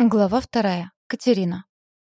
Глава вторая. Катерина.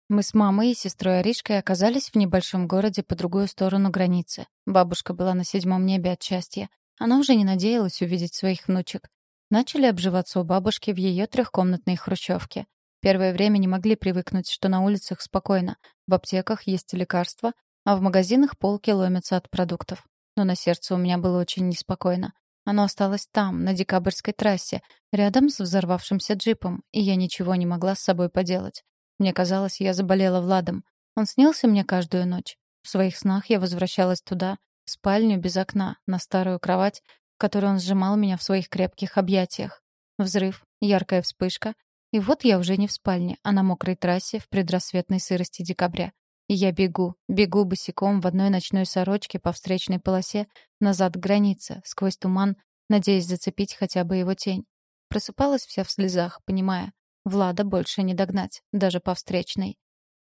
Мы с мамой и сестрой Аришкой оказались в небольшом городе по другую сторону границы. Бабушка была на седьмом небе от счастья. Она уже не надеялась увидеть своих внучек. Начали обживаться у бабушки в ее трехкомнатной хрущевке. Первое время не могли привыкнуть, что на улицах спокойно, в аптеках есть лекарства, а в магазинах полки ломятся от продуктов. Но на сердце у меня было очень неспокойно. Оно осталось там, на Декабрьской трассе, рядом с взорвавшимся джипом, и я ничего не могла с собой поделать. Мне казалось, я заболела Владом. Он снился мне каждую ночь. В своих снах я возвращалась туда, в спальню без окна, на старую кровать, в которой он сжимал меня в своих крепких объятиях. Взрыв, яркая вспышка, и вот я уже не в спальне, а на мокрой трассе в предрассветной сырости декабря. И я бегу, бегу босиком в одной ночной сорочке по встречной полосе назад к границе, сквозь туман, надеясь зацепить хотя бы его тень. Просыпалась вся в слезах, понимая, Влада больше не догнать, даже по встречной.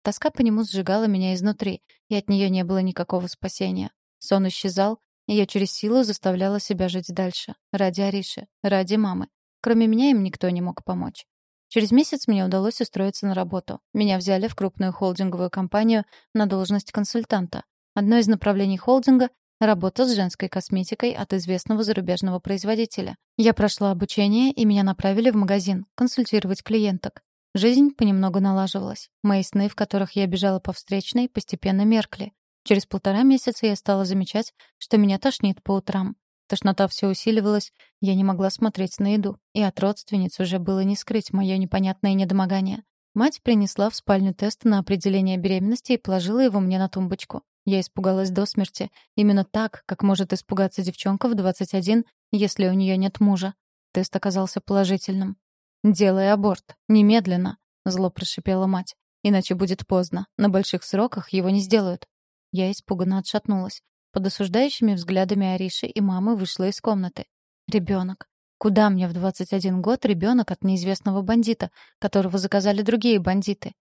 Тоска по нему сжигала меня изнутри, и от нее не было никакого спасения. Сон исчезал, и я через силу заставляла себя жить дальше. Ради Ариши, ради мамы. Кроме меня им никто не мог помочь. Через месяц мне удалось устроиться на работу. Меня взяли в крупную холдинговую компанию на должность консультанта. Одно из направлений холдинга — работа с женской косметикой от известного зарубежного производителя. Я прошла обучение, и меня направили в магазин консультировать клиенток. Жизнь понемногу налаживалась. Мои сны, в которых я бежала по встречной, постепенно меркли. Через полтора месяца я стала замечать, что меня тошнит по утрам. Тошнота все усиливалась, я не могла смотреть на еду, и от родственниц уже было не скрыть мое непонятное недомогание. Мать принесла в спальню тест на определение беременности и положила его мне на тумбочку. Я испугалась до смерти, именно так, как может испугаться девчонка в 21, если у нее нет мужа. Тест оказался положительным. «Делай аборт. Немедленно», — зло прошипела мать. «Иначе будет поздно. На больших сроках его не сделают». Я испуганно отшатнулась. Под осуждающими взглядами Ариши и мамы вышла из комнаты. Ребенок. Куда мне в 21 год ребенок от неизвестного бандита, которого заказали другие бандиты?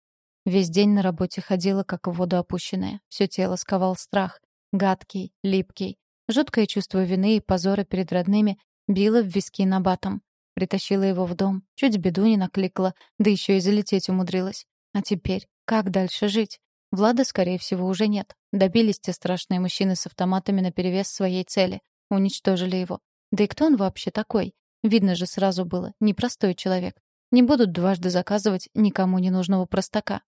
Весь день на работе ходила, как в воду опущенная. Все тело сковал страх. Гадкий, липкий. Жуткое чувство вины и позора перед родными било в виски на батом. Притащила его в дом, чуть беду не накликала, да еще и залететь умудрилась. А теперь, как дальше жить? Влада, скорее всего, уже нет. Добились те страшные мужчины с автоматами наперевес своей цели. Уничтожили его. Да и кто он вообще такой? Видно же сразу было. Непростой человек. Не будут дважды заказывать никому не нужного простака.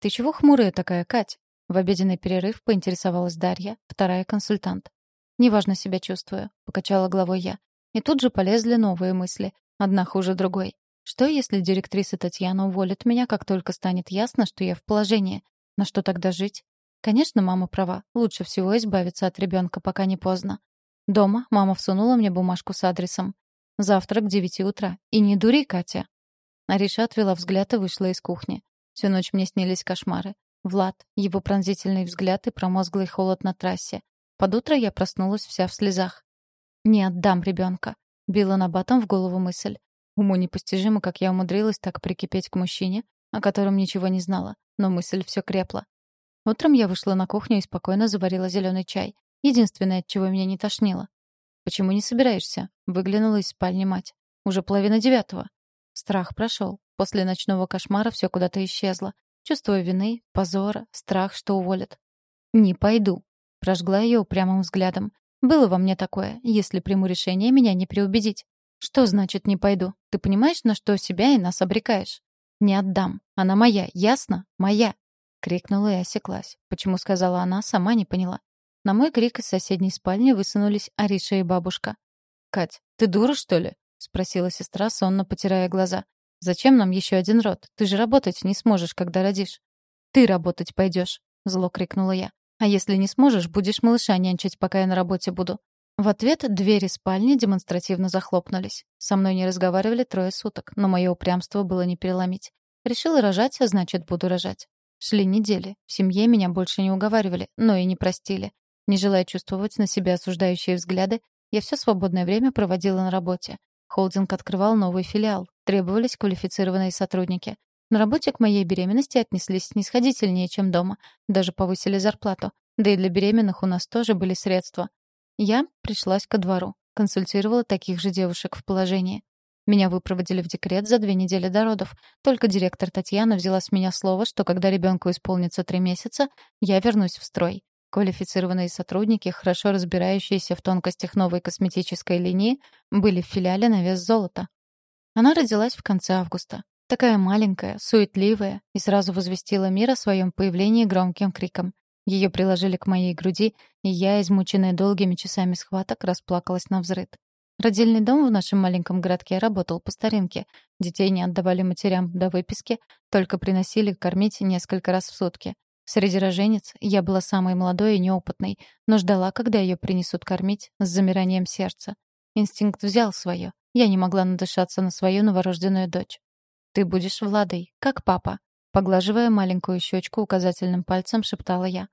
«Ты чего хмурая такая, Кать?» В обеденный перерыв поинтересовалась Дарья, вторая консультант. «Неважно себя чувствую», — покачала головой я. И тут же полезли новые мысли, одна хуже другой. Что, если директриса Татьяна уволит меня, как только станет ясно, что я в положении? На что тогда жить? Конечно, мама права. Лучше всего избавиться от ребенка, пока не поздно. Дома мама всунула мне бумажку с адресом. Завтра к девяти утра. И не дури, Катя. Ариша отвела взгляд и вышла из кухни. Всю ночь мне снились кошмары. Влад, его пронзительный взгляд и промозглый холод на трассе. Под утро я проснулась вся в слезах. «Не отдам ребенка», — била на батом в голову мысль. Уму непостижимо, как я умудрилась так прикипеть к мужчине, о котором ничего не знала но мысль все крепла. Утром я вышла на кухню и спокойно заварила зеленый чай. Единственное, от чего меня не тошнило. «Почему не собираешься?» — выглянула из спальни мать. «Уже половина девятого». Страх прошел. После ночного кошмара все куда-то исчезло. Чувство вины, позора, страх, что уволят. «Не пойду», — прожгла ее упрямым взглядом. «Было во мне такое. Если приму решение, меня не преубедить». «Что значит «не пойду»? Ты понимаешь, на что себя и нас обрекаешь?» «Не отдам. Она моя, ясно? Моя!» Крикнула и осеклась. Почему сказала она, сама не поняла. На мой крик из соседней спальни высунулись Ариша и бабушка. «Кать, ты дура, что ли?» — спросила сестра, сонно потирая глаза. «Зачем нам еще один род? Ты же работать не сможешь, когда родишь». «Ты работать пойдешь», — зло крикнула я. «А если не сможешь, будешь малыша нянчить, пока я на работе буду». В ответ двери спальни демонстративно захлопнулись. Со мной не разговаривали трое суток, но мое упрямство было не переломить. Решила рожать, а значит, буду рожать. Шли недели. В семье меня больше не уговаривали, но и не простили. Не желая чувствовать на себя осуждающие взгляды, я все свободное время проводила на работе. Холдинг открывал новый филиал. Требовались квалифицированные сотрудники. На работе к моей беременности отнеслись снисходительнее, чем дома. Даже повысили зарплату. Да и для беременных у нас тоже были средства. Я пришлась ко двору, консультировала таких же девушек в положении. Меня выпроводили в декрет за две недели до родов. Только директор Татьяна взяла с меня слово, что когда ребенку исполнится три месяца, я вернусь в строй. Квалифицированные сотрудники, хорошо разбирающиеся в тонкостях новой косметической линии, были в филиале на вес золота. Она родилась в конце августа. Такая маленькая, суетливая, и сразу возвестила мир о своем появлении громким криком. Ее приложили к моей груди, и я, измученная долгими часами схваток, расплакалась на взрыд. Родильный дом в нашем маленьком городке работал по старинке. Детей не отдавали матерям до выписки, только приносили кормить несколько раз в сутки. Среди роженец я была самой молодой и неопытной, но ждала, когда ее принесут кормить, с замиранием сердца. Инстинкт взял свое. Я не могла надышаться на свою новорожденную дочь. «Ты будешь Владой, как папа», — поглаживая маленькую щечку указательным пальцем, шептала я.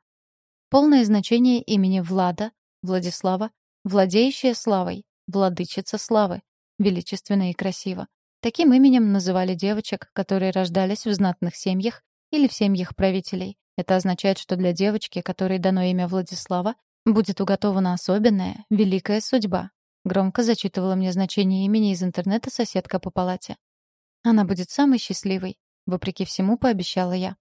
Полное значение имени Влада, Владислава, владеющая славой, владычица славы, величественно и красиво. Таким именем называли девочек, которые рождались в знатных семьях или в семьях правителей. Это означает, что для девочки, которой дано имя Владислава, будет уготована особенная, великая судьба. Громко зачитывала мне значение имени из интернета соседка по палате. Она будет самой счастливой, вопреки всему пообещала я.